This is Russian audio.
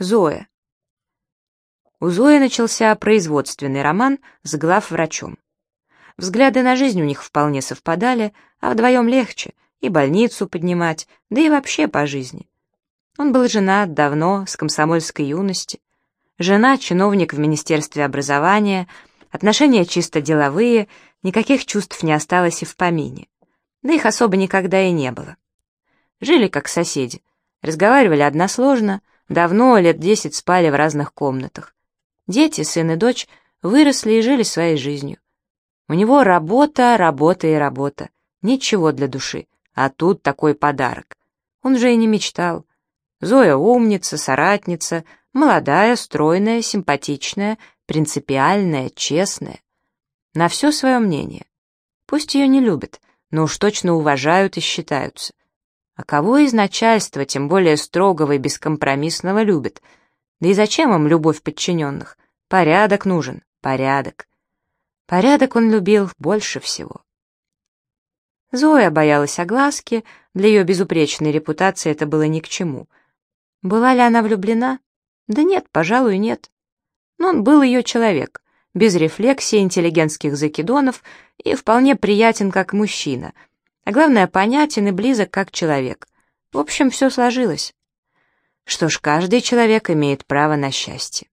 Зоя. У Зои начался производственный роман с главврачом. Взгляды на жизнь у них вполне совпадали, а вдвоем легче и больницу поднимать, да и вообще по жизни. Он был женат давно, с комсомольской юности. Жена — чиновник в Министерстве образования, отношения чисто деловые, никаких чувств не осталось и в помине. Да их особо никогда и не было. Жили как соседи, разговаривали односложно, давно, лет десять спали в разных комнатах. Дети, сын и дочь, выросли и жили своей жизнью. У него работа, работа и работа. Ничего для души. А тут такой подарок. Он же и не мечтал. Зоя умница, соратница, молодая, стройная, симпатичная, принципиальная, честная. На все свое мнение. Пусть ее не любят, но уж точно уважают и считаются. А кого из начальства, тем более строгого и бескомпромиссного, любят? Да и зачем им любовь подчиненных? Порядок нужен, порядок. Порядок он любил больше всего. Зоя боялась огласки, для ее безупречной репутации это было ни к чему — была ли она влюблена? Да нет, пожалуй, нет. Но он был ее человек, без рефлексии интеллигентских закидонов и вполне приятен как мужчина, а главное, понятен и близок как человек. В общем, все сложилось. Что ж, каждый человек имеет право на счастье.